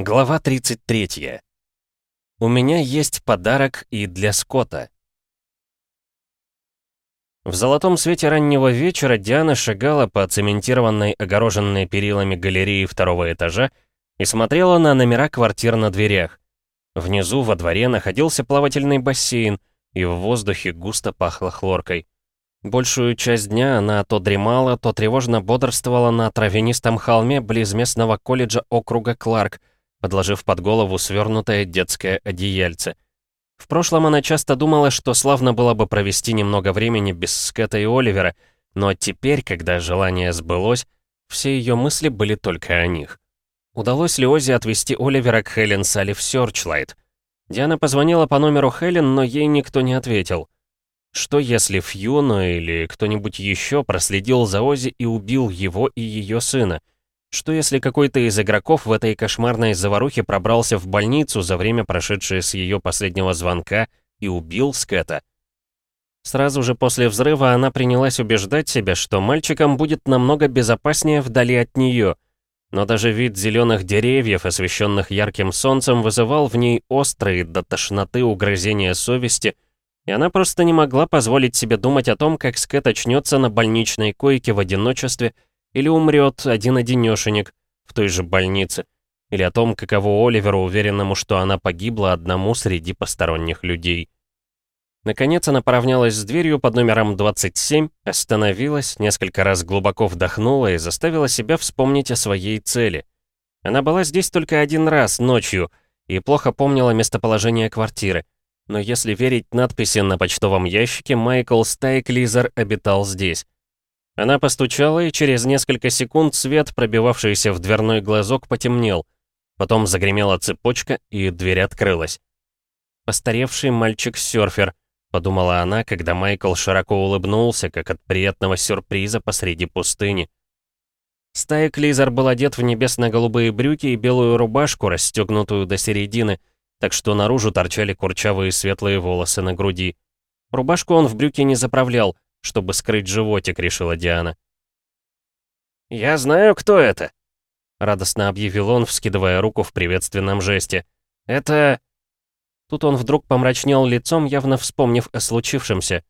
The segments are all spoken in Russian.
Глава 33. У меня есть подарок и для Скотта. В золотом свете раннего вечера Диана шагала по цементированной, огороженной перилами галереи второго этажа и смотрела на номера квартир на дверях. Внизу во дворе находился плавательный бассейн, и в воздухе густо пахло хлоркой. Большую часть дня она то дремала, то тревожно бодрствовала на травянистом холме близ местного колледжа округа Кларк, подложив под голову свернутое детское одеяльце. В прошлом она часто думала, что славно было бы провести немного времени без Скэта и Оливера, но теперь, когда желание сбылось, все ее мысли были только о них. Удалось ли Ози отвезти Оливера к Хелен Салли в Сёрчлайт? Диана позвонила по номеру Хелен, но ей никто не ответил. Что если Фьюна или кто-нибудь еще проследил за Ози и убил его и ее сына? Что если какой-то из игроков в этой кошмарной заварухе пробрался в больницу за время, прошедшее с ее последнего звонка, и убил Скэта? Сразу же после взрыва она принялась убеждать себя, что мальчикам будет намного безопаснее вдали от нее. Но даже вид зеленых деревьев, освещенных ярким солнцем, вызывал в ней острые до тошноты угрызения совести, и она просто не могла позволить себе думать о том, как Скэт очнется на больничной койке в одиночестве или умрет один-одинешенек в той же больнице. Или о том, каково Оливеру, уверенному, что она погибла одному среди посторонних людей. Наконец она поравнялась с дверью под номером 27, остановилась, несколько раз глубоко вдохнула и заставила себя вспомнить о своей цели. Она была здесь только один раз, ночью, и плохо помнила местоположение квартиры. Но если верить надписи на почтовом ящике, Майкл Стайклизер обитал здесь. Она постучала, и через несколько секунд свет, пробивавшийся в дверной глазок, потемнел. Потом загремела цепочка, и дверь открылась. «Постаревший мальчик-сёрфер», — подумала она, когда Майкл широко улыбнулся, как от приятного сюрприза посреди пустыни. Стаек Лизер был одет в небесно-голубые брюки и белую рубашку, расстегнутую до середины, так что наружу торчали курчавые светлые волосы на груди. Рубашку он в брюки не заправлял, чтобы скрыть животик, решила Диана. «Я знаю, кто это!» — радостно объявил он, вскидывая руку в приветственном жесте. «Это...» Тут он вдруг помрачнел лицом, явно вспомнив о случившемся.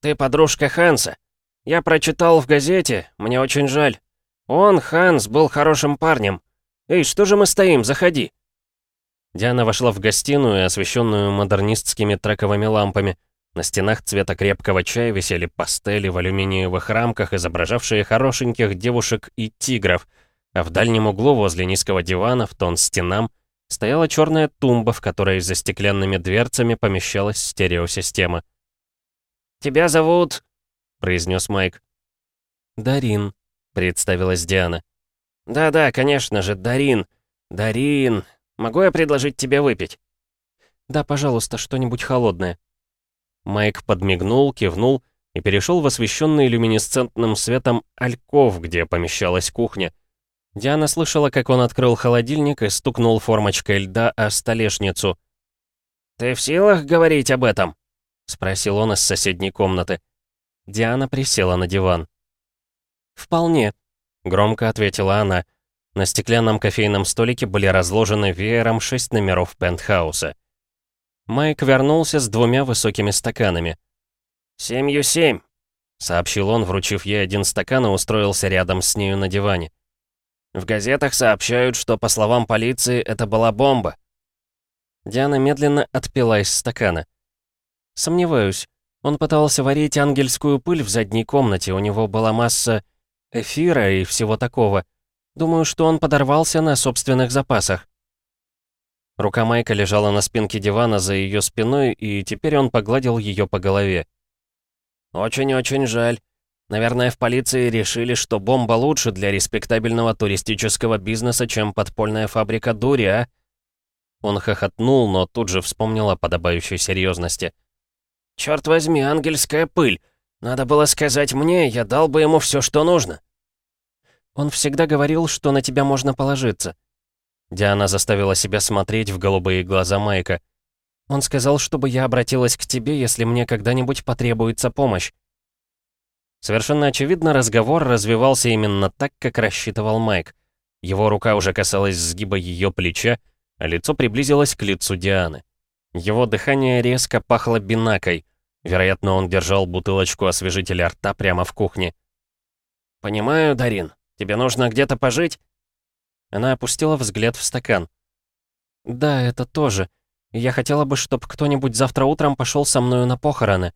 «Ты подружка Ханса. Я прочитал в газете, мне очень жаль. Он, Ханс, был хорошим парнем. Эй, что же мы стоим, заходи!» Диана вошла в гостиную, освещенную модернистскими трековыми лампами. На стенах цвета крепкого чая висели пастели в алюминиевых рамках, изображавшие хорошеньких девушек и тигров, а в дальнем углу возле низкого дивана, в тон стенам, стояла черная тумба, в которой за стеклянными дверцами помещалась стереосистема. «Тебя зовут...» — произнес Майк. «Дарин», — представилась Диана. «Да-да, конечно же, Дарин. Дарин. Могу я предложить тебе выпить?» «Да, пожалуйста, что-нибудь холодное». Майк подмигнул, кивнул и перешел в освещенный люминесцентным светом альков, где помещалась кухня. Диана слышала, как он открыл холодильник и стукнул формочкой льда о столешницу. «Ты в силах говорить об этом?» — спросил он из соседней комнаты. Диана присела на диван. «Вполне», — громко ответила она. На стеклянном кофейном столике были разложены веером шесть номеров пентхауса. Майк вернулся с двумя высокими стаканами. «Семью семь», — сообщил он, вручив ей один стакан и устроился рядом с нею на диване. «В газетах сообщают, что, по словам полиции, это была бомба». Диана медленно отпила из стакана. «Сомневаюсь. Он пытался варить ангельскую пыль в задней комнате, у него была масса эфира и всего такого. Думаю, что он подорвался на собственных запасах. Рука Майка лежала на спинке дивана за ее спиной, и теперь он погладил ее по голове. «Очень-очень жаль. Наверное, в полиции решили, что бомба лучше для респектабельного туристического бизнеса, чем подпольная фабрика дури, а?» Он хохотнул, но тут же вспомнил о подобающей серьезности. «Черт возьми, ангельская пыль! Надо было сказать мне, я дал бы ему все, что нужно!» «Он всегда говорил, что на тебя можно положиться», Диана заставила себя смотреть в голубые глаза Майка. «Он сказал, чтобы я обратилась к тебе, если мне когда-нибудь потребуется помощь». Совершенно очевидно, разговор развивался именно так, как рассчитывал Майк. Его рука уже касалась сгиба ее плеча, а лицо приблизилось к лицу Дианы. Его дыхание резко пахло бинакой. Вероятно, он держал бутылочку освежителя рта прямо в кухне. «Понимаю, Дарин, тебе нужно где-то пожить?» Она опустила взгляд в стакан. «Да, это тоже. Я хотела бы, чтобы кто-нибудь завтра утром пошел со мною на похороны».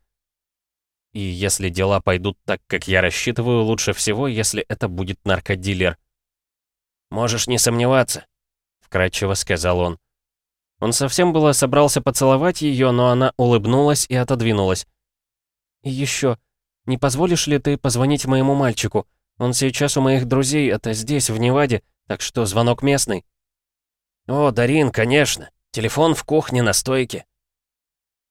«И если дела пойдут так, как я рассчитываю, лучше всего, если это будет наркодилер». «Можешь не сомневаться», — вкратчиво сказал он. Он совсем было собрался поцеловать ее, но она улыбнулась и отодвинулась. «И еще, не позволишь ли ты позвонить моему мальчику? Он сейчас у моих друзей, это здесь, в Неваде, так что звонок местный». «О, Дарин, конечно. Телефон в кухне на стойке».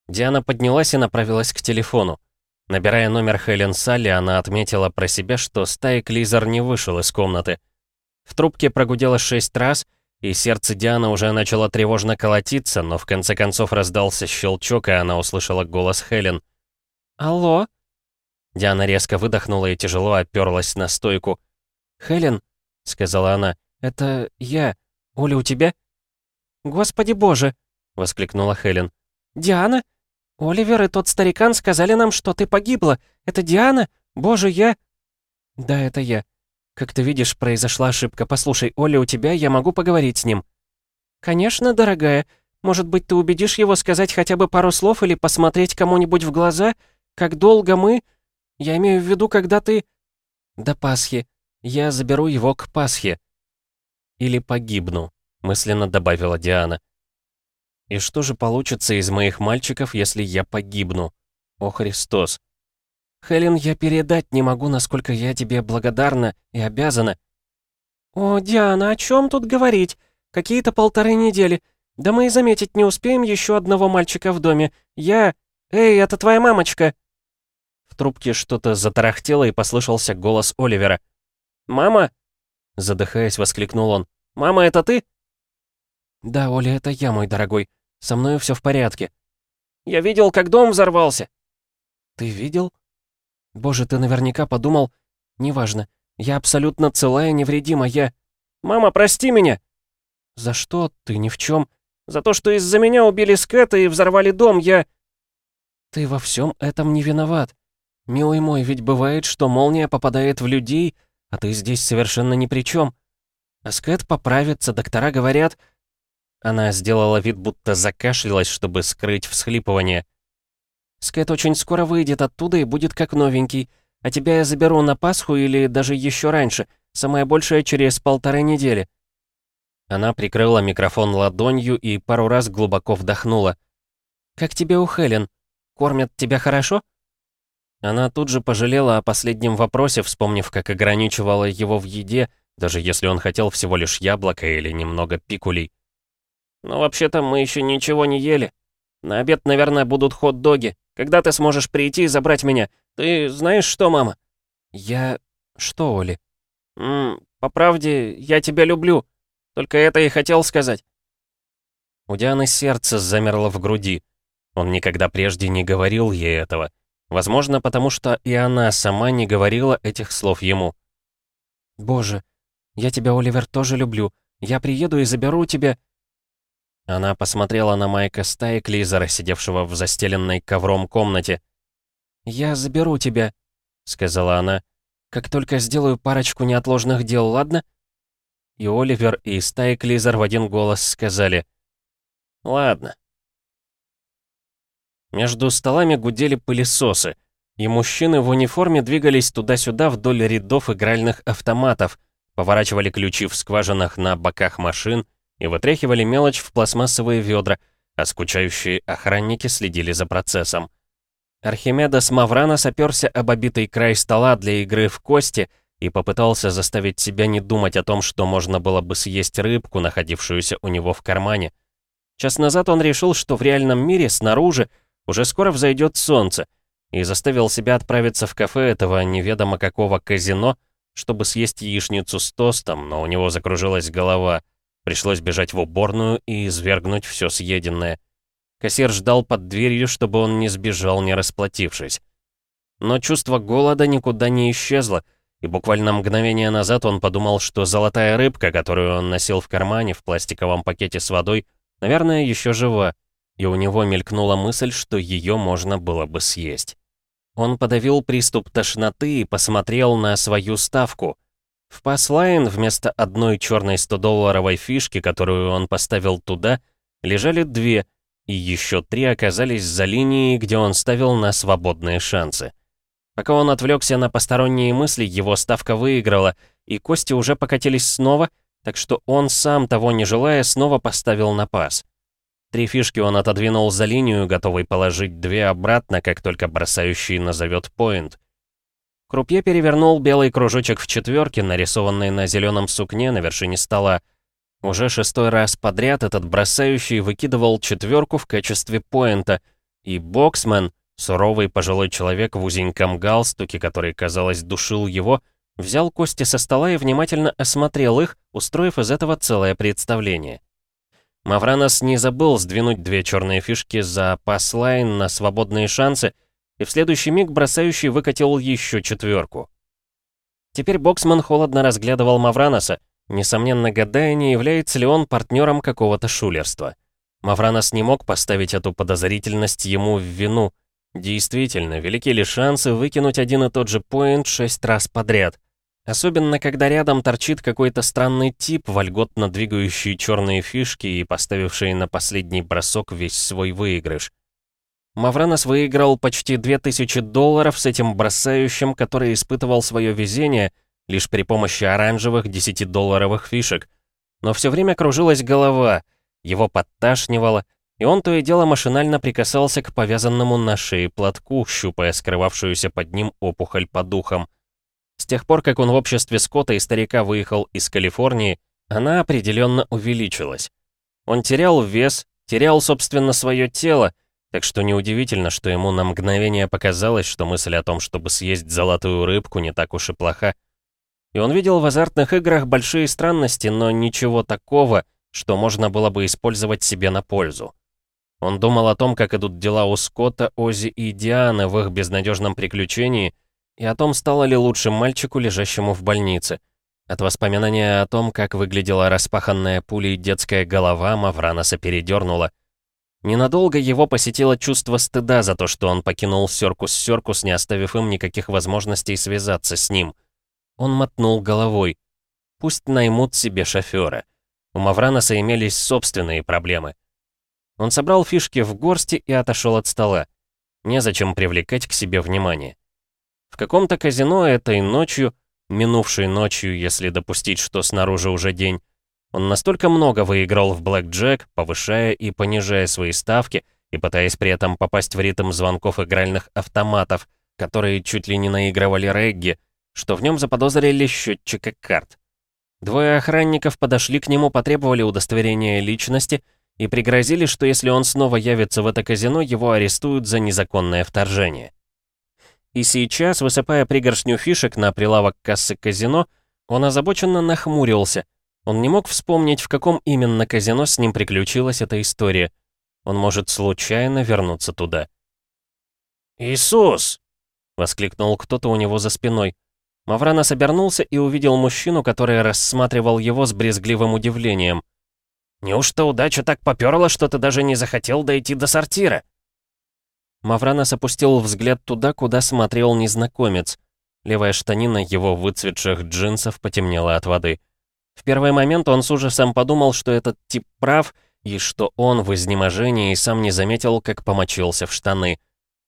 Диана поднялась и направилась к телефону. Набирая номер Хелен Салли, она отметила про себя, что стаик Лизер не вышел из комнаты. В трубке прогудело шесть раз, и сердце Дианы уже начало тревожно колотиться, но в конце концов раздался щелчок, и она услышала голос Хелен. «Алло?» Диана резко выдохнула и тяжело оперлась на стойку. «Хелен?» — сказала она. «Это я. Оля у тебя?» «Господи боже!» — воскликнула Хелен. «Диана? Оливер и тот старикан сказали нам, что ты погибла. Это Диана? Боже, я...» «Да, это я. «Как ты видишь, произошла ошибка. Послушай, Оля у тебя, я могу поговорить с ним». «Конечно, дорогая. Может быть, ты убедишь его сказать хотя бы пару слов или посмотреть кому-нибудь в глаза? Как долго мы... Я имею в виду, когда ты...» «До Пасхи. Я заберу его к Пасхе». «Или погибну», — мысленно добавила Диана. «И что же получится из моих мальчиков, если я погибну? О, Христос!» Хелен, я передать не могу, насколько я тебе благодарна и обязана». «О, Диана, о чем тут говорить? Какие-то полторы недели. Да мы и заметить не успеем еще одного мальчика в доме. Я... Эй, это твоя мамочка!» В трубке что-то затарахтело и послышался голос Оливера. «Мама?» Задыхаясь, воскликнул он. «Мама, это ты?» «Да, Оля, это я, мой дорогой. Со мной все в порядке». «Я видел, как дом взорвался». «Ты видел?» Боже, ты наверняка подумал... Неважно. Я абсолютно целая невредима, я... Мама, прости меня! За что? Ты ни в чем. За то, что из-за меня убили Скэта и взорвали дом, я... Ты во всем этом не виноват. Милый мой, ведь бывает, что молния попадает в людей, а ты здесь совершенно ни при чем. А Скэт поправится, доктора говорят... Она сделала вид, будто закашлялась, чтобы скрыть всхлипывание. Скэт очень скоро выйдет оттуда и будет как новенький. А тебя я заберу на Пасху или даже еще раньше, самое большее через полторы недели». Она прикрыла микрофон ладонью и пару раз глубоко вдохнула. «Как тебе у Хелен? Кормят тебя хорошо?» Она тут же пожалела о последнем вопросе, вспомнив, как ограничивала его в еде, даже если он хотел всего лишь яблоко или немного пикулей. «Но вообще-то мы еще ничего не ели. На обед, наверное, будут хот-доги. Когда ты сможешь прийти и забрать меня? Ты знаешь что, мама?» «Я... что, Оли?» М «По правде, я тебя люблю. Только это и хотел сказать». У Дианы сердце замерло в груди. Он никогда прежде не говорил ей этого. Возможно, потому что и она сама не говорила этих слов ему. «Боже, я тебя, Оливер, тоже люблю. Я приеду и заберу тебя...» Она посмотрела на Майка Стайклизера, сидевшего в застеленной ковром комнате. «Я заберу тебя», — сказала она, — «как только сделаю парочку неотложных дел, ладно?» И Оливер, и Стайклизер в один голос сказали «Ладно». Между столами гудели пылесосы, и мужчины в униформе двигались туда-сюда вдоль рядов игральных автоматов, поворачивали ключи в скважинах на боках машин, и вытряхивали мелочь в пластмассовые ведра, а скучающие охранники следили за процессом. Архимедас Мавранос оперся об обитый край стола для игры в кости и попытался заставить себя не думать о том, что можно было бы съесть рыбку, находившуюся у него в кармане. Час назад он решил, что в реальном мире, снаружи, уже скоро взойдет солнце, и заставил себя отправиться в кафе этого неведомо какого казино, чтобы съесть яичницу с тостом, но у него закружилась голова — Пришлось бежать в уборную и извергнуть все съеденное. Кассир ждал под дверью, чтобы он не сбежал, не расплатившись. Но чувство голода никуда не исчезло, и буквально мгновение назад он подумал, что золотая рыбка, которую он носил в кармане в пластиковом пакете с водой, наверное, еще жива, и у него мелькнула мысль, что ее можно было бы съесть. Он подавил приступ тошноты и посмотрел на свою ставку. В паслайн вместо одной черной 100-долларовой фишки, которую он поставил туда, лежали две, и еще три оказались за линией, где он ставил на свободные шансы. Пока он отвлекся на посторонние мысли, его ставка выиграла, и кости уже покатились снова, так что он сам, того не желая, снова поставил на пас. Три фишки он отодвинул за линию, готовый положить две обратно, как только бросающий назовет поинт. Крупье перевернул белый кружочек в четверке, нарисованный на зеленом сукне на вершине стола. Уже шестой раз подряд этот бросающий выкидывал четверку в качестве поинта, и боксмен, суровый пожилой человек в узеньком галстуке, который, казалось, душил его, взял кости со стола и внимательно осмотрел их, устроив из этого целое представление. Мавранос не забыл сдвинуть две черные фишки за паслайн на свободные шансы, и в следующий миг бросающий выкатил еще четверку. Теперь Боксман холодно разглядывал Мавраноса, несомненно гадая, не является ли он партнером какого-то шулерства. Мавранос не мог поставить эту подозрительность ему в вину. Действительно, велики ли шансы выкинуть один и тот же поинт шесть раз подряд — Особенно, когда рядом торчит какой-то странный тип, вольготно двигающий черные фишки и поставивший на последний бросок весь свой выигрыш. Мавранос выиграл почти 2000 долларов с этим бросающим, который испытывал свое везение лишь при помощи оранжевых 10-долларовых фишек. Но все время кружилась голова, его подташнивало, и он то и дело машинально прикасался к повязанному на шее платку, щупая скрывавшуюся под ним опухоль по духам. С тех пор, как он в обществе Скотта и старика выехал из Калифорнии, она определенно увеличилась. Он терял вес, терял, собственно, свое тело, так что неудивительно, что ему на мгновение показалось, что мысль о том, чтобы съесть золотую рыбку, не так уж и плоха. И он видел в азартных играх большие странности, но ничего такого, что можно было бы использовать себе на пользу. Он думал о том, как идут дела у Скотта, Ози и Дианы в их безнадежном приключении, и о том, стало ли лучше мальчику, лежащему в больнице. От воспоминания о том, как выглядела распаханная пулей детская голова, Мавраноса передернуло. Ненадолго его посетило чувство стыда за то, что он покинул Сёркус-Сёркус, не оставив им никаких возможностей связаться с ним. Он мотнул головой. Пусть наймут себе шофера. У Мавраноса имелись собственные проблемы. Он собрал фишки в горсти и отошел от стола. Незачем привлекать к себе внимание. В каком-то казино этой ночью, минувшей ночью, если допустить, что снаружи уже день, он настолько много выиграл в блэк-джек, повышая и понижая свои ставки, и пытаясь при этом попасть в ритм звонков игральных автоматов, которые чуть ли не наигрывали регги, что в нем заподозрили счетчика карт. Двое охранников подошли к нему, потребовали удостоверения личности и пригрозили, что если он снова явится в это казино, его арестуют за незаконное вторжение. И сейчас, высыпая пригоршню фишек на прилавок кассы казино, он озабоченно нахмурился. Он не мог вспомнить, в каком именно казино с ним приключилась эта история. Он может случайно вернуться туда. «Иисус!» — воскликнул кто-то у него за спиной. Мавранос обернулся и увидел мужчину, который рассматривал его с брезгливым удивлением. «Неужто удача так попёрла, что ты даже не захотел дойти до сортира?» Мавранос опустил взгляд туда, куда смотрел незнакомец. Левая штанина его выцветших джинсов потемнела от воды. В первый момент он с ужасом подумал, что этот тип прав, и что он в изнеможении сам не заметил, как помочился в штаны.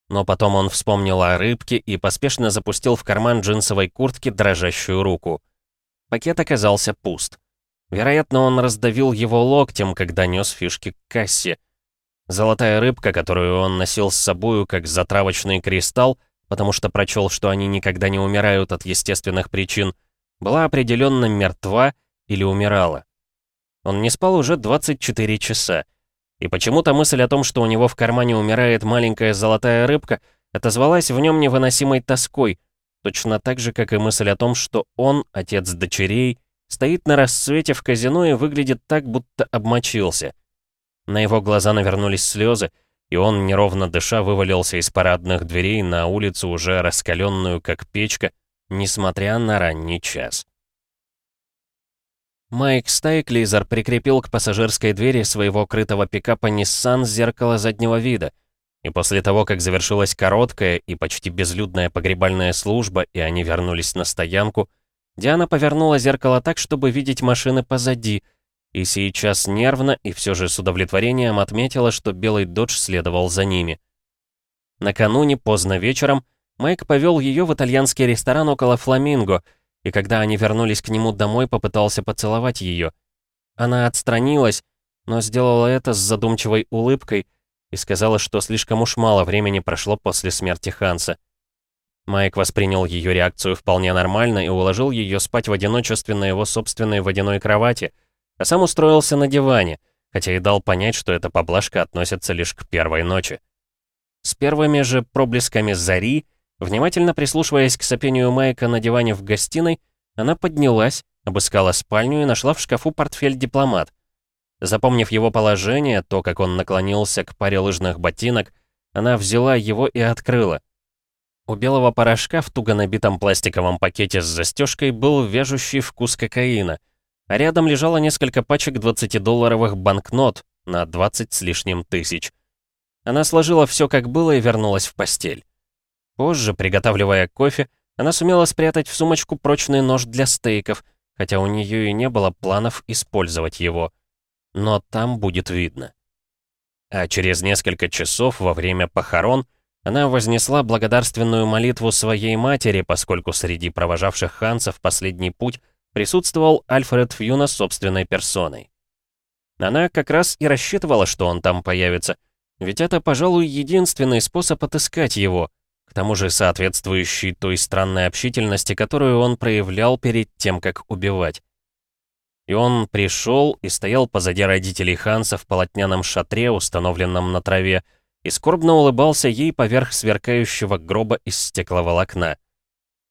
Но потом он вспомнил о рыбке и поспешно запустил в карман джинсовой куртки дрожащую руку. Пакет оказался пуст. Вероятно, он раздавил его локтем, когда нес фишки к кассе. Золотая рыбка, которую он носил с собою как затравочный кристалл, потому что прочел, что они никогда не умирают от естественных причин, была определенно мертва или умирала. Он не спал уже 24 часа. И почему-то мысль о том, что у него в кармане умирает маленькая золотая рыбка, отозвалась в нем невыносимой тоской, точно так же, как и мысль о том, что он, отец дочерей, стоит на рассвете в казино и выглядит так, будто обмочился — на его глаза навернулись слезы, и он, неровно дыша, вывалился из парадных дверей на улицу, уже раскаленную, как печка, несмотря на ранний час. Майк Стайклизер прикрепил к пассажирской двери своего крытого пикапа Nissan зеркало заднего вида. И после того, как завершилась короткая и почти безлюдная погребальная служба, и они вернулись на стоянку, Диана повернула зеркало так, чтобы видеть машины позади, и сейчас нервно и все же с удовлетворением отметила, что белый додж следовал за ними. Накануне, поздно вечером, Майк повел ее в итальянский ресторан около Фламинго — и когда они вернулись к нему домой, попытался поцеловать ее. Она отстранилась, но сделала это с задумчивой улыбкой и сказала, что слишком уж мало времени прошло после смерти Ханса. Майк воспринял ее реакцию вполне нормально и уложил ее спать в одиночестве на его собственной водяной кровати, а сам устроился на диване, хотя и дал понять, что эта поблажка относится лишь к первой ночи. С первыми же проблесками зари Внимательно прислушиваясь к сопению Майка на диване в гостиной, она поднялась, обыскала спальню и нашла в шкафу портфель-дипломат. Запомнив его положение, то, как он наклонился к паре лыжных ботинок, она взяла его и открыла. У белого порошка в туго набитом пластиковом пакете с застежкой был вяжущий вкус кокаина, рядом лежало несколько пачек 20-долларовых банкнот на 20 с лишним тысяч. Она сложила все как было и вернулась в постель. Позже, приготавливая кофе, она сумела спрятать в сумочку прочный нож для стейков, хотя у нее и не было планов использовать его. Но там будет видно. А через несколько часов во время похорон она вознесла благодарственную молитву своей матери, поскольку среди провожавших Ханса в последний путь присутствовал Альфред Фьюна собственной персоной. Она как раз и рассчитывала, что он там появится, ведь это, пожалуй, единственный способ отыскать его — к тому же соответствующий той странной общительности, которую он проявлял перед тем, как убивать. И он пришел и стоял позади родителей Ханса в полотняном шатре, установленном на траве, и скорбно улыбался ей поверх сверкающего гроба из стекловолокна.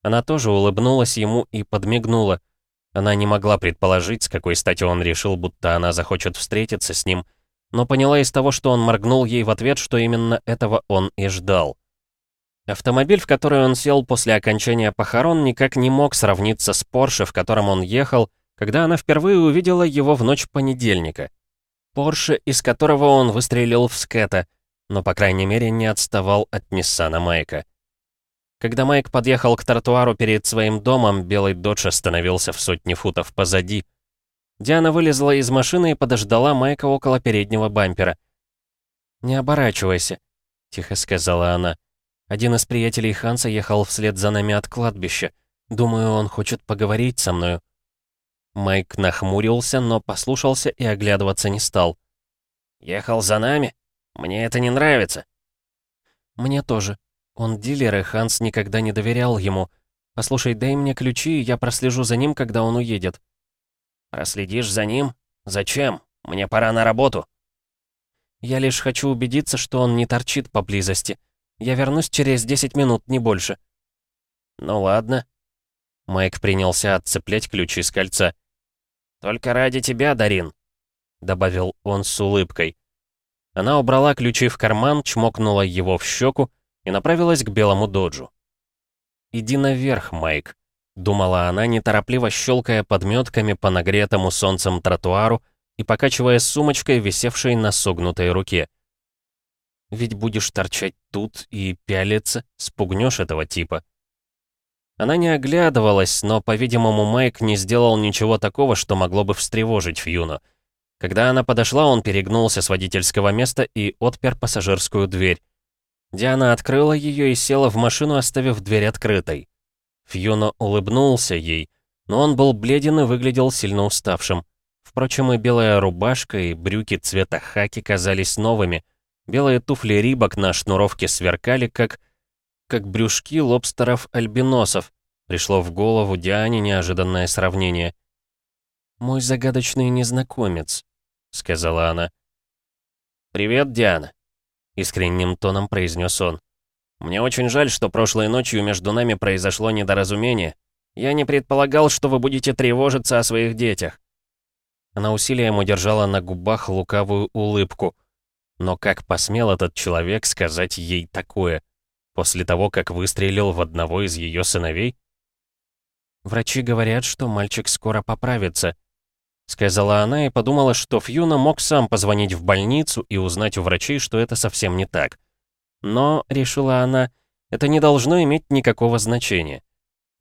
Она тоже улыбнулась ему и подмигнула. Она не могла предположить, с какой стати он решил, будто она захочет встретиться с ним, но поняла из того, что он моргнул ей в ответ, что именно этого он и ждал. Автомобиль, в который он сел после окончания похорон, никак не мог сравниться с Порше, в котором он ехал, когда она впервые увидела его в ночь понедельника. Порше, из которого он выстрелил в скета, но, по крайней мере, не отставал от Ниссана Майка. Когда Майк подъехал к тротуару перед своим домом, белый додж остановился в сотне футов позади. Диана вылезла из машины и подождала Майка около переднего бампера. «Не оборачивайся», — тихо сказала она. Один из приятелей Ханса ехал вслед за нами от кладбища. Думаю, он хочет поговорить со мною». Майк нахмурился, но послушался и оглядываться не стал. «Ехал за нами? Мне это не нравится». «Мне тоже. Он дилер, и Ханс никогда не доверял ему. Послушай, дай мне ключи, и я прослежу за ним, когда он уедет». «Проследишь за ним? Зачем? Мне пора на работу». «Я лишь хочу убедиться, что он не торчит поблизости. Я вернусь через 10 минут, не больше». «Ну ладно». Майк принялся отцеплять ключи с кольца. «Только ради тебя, Дарин», — добавил он с улыбкой. Она убрала ключи в карман, чмокнула его в щеку и направилась к белому доджу. «Иди наверх, Майк», — думала она, неторопливо щелкая подметками по нагретому солнцем тротуару и покачивая сумочкой, висевшей на согнутой руке. Ведь будешь торчать тут и пялиться, спугнешь этого типа. Она не оглядывалась, но, по-видимому, Майк не сделал ничего такого, что могло бы встревожить Фьюну. Когда она подошла, он перегнулся с водительского места и отпер пассажирскую дверь. Диана открыла ее и села в машину, оставив дверь открытой. Фьюно улыбнулся ей, но он был бледен и выглядел сильно уставшим. Впрочем, и белая рубашка, и брюки цвета хаки казались новыми — Белые туфли Рибок на шнуровке сверкали, как... как брюшки лобстеров-альбиносов. Пришло в голову Диане неожиданное сравнение. «Мой загадочный незнакомец», — сказала она. «Привет, Диана», — искренним тоном произнес он. «Мне очень жаль, что прошлой ночью между нами произошло недоразумение. Я не предполагал, что вы будете тревожиться о своих детях». Она усилием удержала на губах лукавую улыбку — но как посмел этот человек сказать ей такое? После того, как выстрелил в одного из ее сыновей? Врачи говорят, что мальчик скоро поправится», — сказала она и подумала, что Фьюна мог сам позвонить в больницу и узнать у врачей, что это совсем не так. Но, решила она, это не должно иметь никакого значения.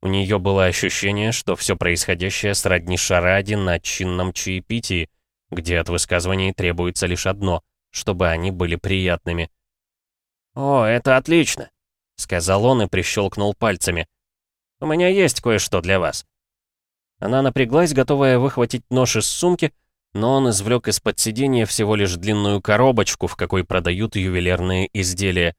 У нее было ощущение, что все происходящее сродни шараде на чинном чаепитии, где от высказываний требуется лишь одно — чтобы они были приятными. «О, это отлично!» — сказал он и прищелкнул пальцами. «У меня есть кое-что для вас». Она напряглась, готовая выхватить нож из сумки, но он извлек из-под сиденья всего лишь длинную коробочку, в какой продают ювелирные изделия.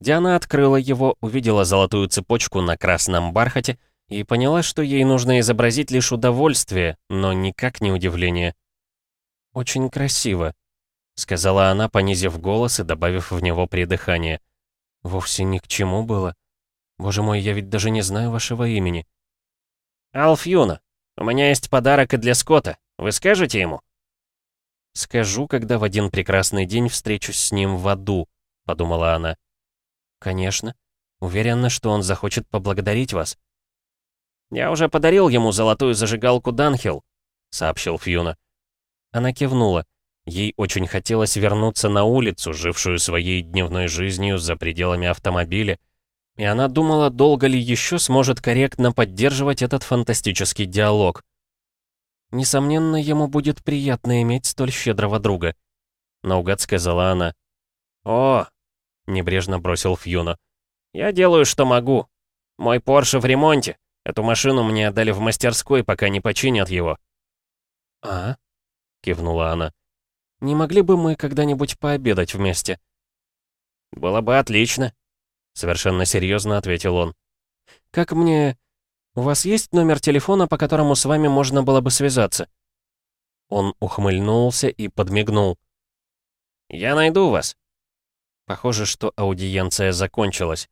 Диана открыла его, увидела золотую цепочку на красном бархате и поняла, что ей нужно изобразить лишь удовольствие, но никак не удивление. «Очень красиво», — сказала она, понизив голос и добавив в него придыхание. «Вовсе ни к чему было. Боже мой, я ведь даже не знаю вашего имени». «Алф Юна, у меня есть подарок и для Скотта. Вы скажете ему?» «Скажу, когда в один прекрасный день встречусь с ним в аду», — подумала она. «Конечно. Уверена, что он захочет поблагодарить вас». «Я уже подарил ему золотую зажигалку Данхил», — сообщил Фьюна. Она кивнула. Ей очень хотелось вернуться на улицу, жившую своей дневной жизнью за пределами автомобиля, и она думала, долго ли еще сможет корректно поддерживать этот фантастический диалог. «Несомненно, ему будет приятно иметь столь щедрого друга», — наугад сказала она. «О, Небрежно бросил Фьюна. «Я делаю, что могу. Мой Порше в ремонте. Эту машину мне отдали в мастерской, пока не починят его». «А?» — кивнула она. «Не могли бы мы когда-нибудь пообедать вместе?» «Было бы отлично», — совершенно серьезно ответил он. «Как мне... У вас есть номер телефона, по которому с вами можно было бы связаться?» Он ухмыльнулся и подмигнул. «Я найду вас. Похоже, что аудиенция закончилась.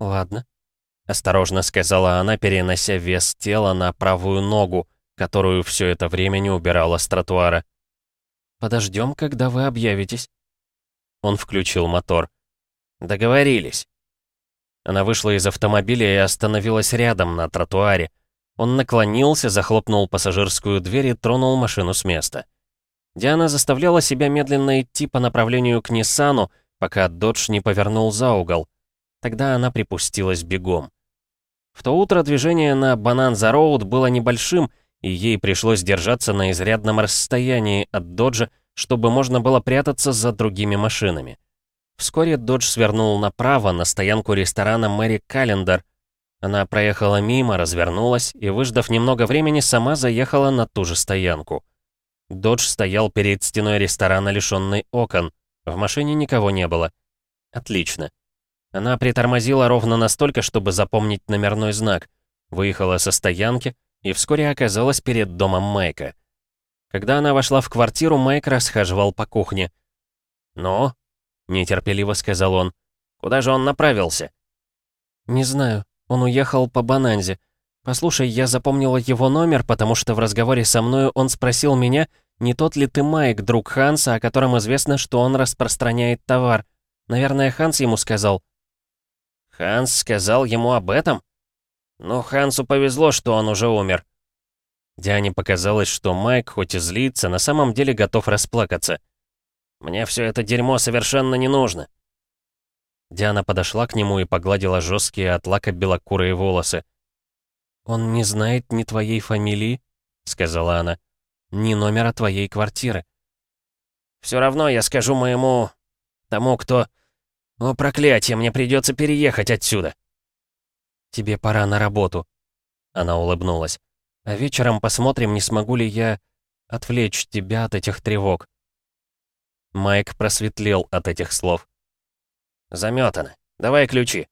«Ладно», — осторожно сказала она, перенося вес тела на правую ногу, которую все это время не убирала с тротуара. «Подождем, когда вы объявитесь». Он включил мотор. «Договорились». Она вышла из автомобиля и остановилась рядом, на тротуаре. Он наклонился, захлопнул пассажирскую дверь и тронул машину с места. Диана заставляла себя медленно идти по направлению к Ниссану, пока Додж не повернул за угол. Тогда она припустилась бегом. В то утро движение на Бананза-Роуд было небольшим, и ей пришлось держаться на изрядном расстоянии от Доджа, чтобы можно было прятаться за другими машинами. Вскоре Додж свернул направо на стоянку ресторана Мэри Календер. Она проехала мимо, развернулась и, выждав немного времени, сама заехала на ту же стоянку. Додж стоял перед стеной ресторана, лишенной окон. В машине никого не было. Отлично. Она притормозила ровно настолько, чтобы запомнить номерной знак, выехала со стоянки и вскоре оказалась перед домом Майка. Когда она вошла в квартиру, Майк расхаживал по кухне. «Ну?» — нетерпеливо сказал он. «Куда же он направился?» «Не знаю. Он уехал по Бананзе. Послушай, я запомнила его номер, потому что в разговоре со мною он спросил меня, не тот ли ты Майк, друг Ханса, о котором известно, что он распространяет товар? Наверное, Ханс ему сказал». «Ханс сказал ему об этом? Ну, Хансу повезло, что он уже умер». Диане показалось, что Майк, хоть и злится, на самом деле готов расплакаться. «Мне все это дерьмо совершенно не нужно». Диана подошла к нему и погладила жесткие от лака белокурые волосы. «Он не знает ни твоей фамилии?» — сказала она ни номера твоей квартиры. Все равно я скажу моему... тому, кто... О, проклятие, мне придется переехать отсюда. Тебе пора на работу. Она улыбнулась. А вечером посмотрим, не смогу ли я отвлечь тебя от этих тревог. Майк просветлел от этих слов. Заметано. Давай ключи.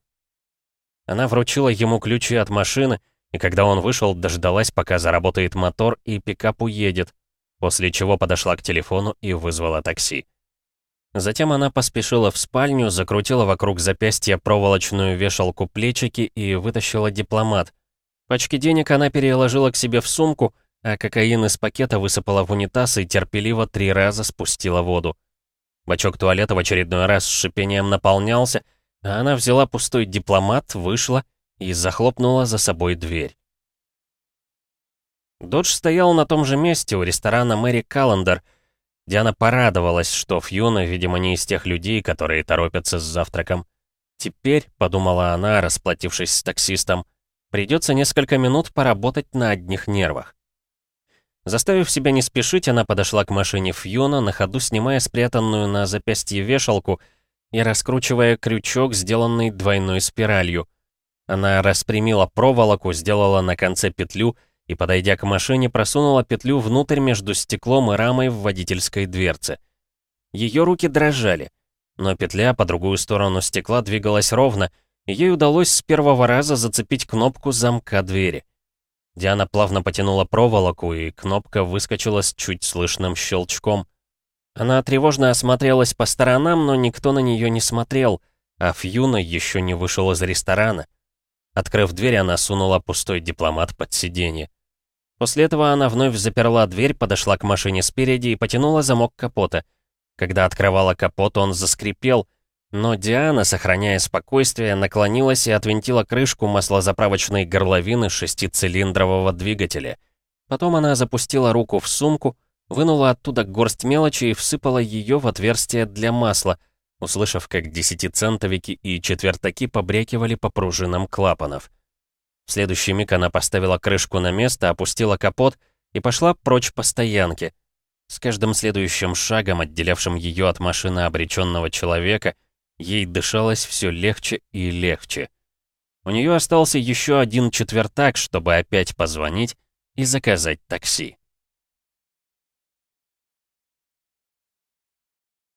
Она вручила ему ключи от машины, и когда он вышел, дождалась, пока заработает мотор и пикап уедет, после чего подошла к телефону и вызвала такси. Затем она поспешила в спальню, закрутила вокруг запястья проволочную вешалку плечики и вытащила дипломат. Пачки денег она переложила к себе в сумку, а кокаин из пакета высыпала в унитаз и терпеливо три раза спустила воду. Бачок туалета в очередной раз с шипением наполнялся, а она взяла пустой дипломат, вышла и захлопнула за собой дверь. Додж стоял на том же месте у ресторана Мэри Каллендер. Диана порадовалась, что Фьюна, видимо, не из тех людей, которые торопятся с завтраком. «Теперь», — подумала она, расплатившись с таксистом, «придется несколько минут поработать на одних нервах». Заставив себя не спешить, она подошла к машине Фьюна, на ходу снимая спрятанную на запястье вешалку и раскручивая крючок, сделанный двойной спиралью. Она распрямила проволоку, сделала на конце петлю и, подойдя к машине, просунула петлю внутрь между стеклом и рамой в водительской дверце. Ее руки дрожали, но петля по другую сторону стекла двигалась ровно, и ей удалось с первого раза зацепить кнопку замка двери. Диана плавно потянула проволоку, и кнопка выскочила с чуть слышным щелчком. Она тревожно осмотрелась по сторонам, но никто на нее не смотрел, а Фьюна еще не вышел из ресторана. Открыв дверь, она сунула пустой дипломат под сиденье. После этого она вновь заперла дверь, подошла к машине спереди и потянула замок капота. Когда открывала капот, он заскрипел, но Диана, сохраняя спокойствие, наклонилась и отвинтила крышку маслозаправочной горловины шестицилиндрового двигателя. Потом она запустила руку в сумку, вынула оттуда горсть мелочи и всыпала ее в отверстие для масла, услышав, как десятицентовики и четвертаки побрякивали по пружинам клапанов. В следующий миг она поставила крышку на место, опустила капот и пошла прочь по стоянке. С каждым следующим шагом, отделявшим ее от машины обреченного человека, ей дышалось все легче и легче. У нее остался еще один четвертак, чтобы опять позвонить и заказать такси.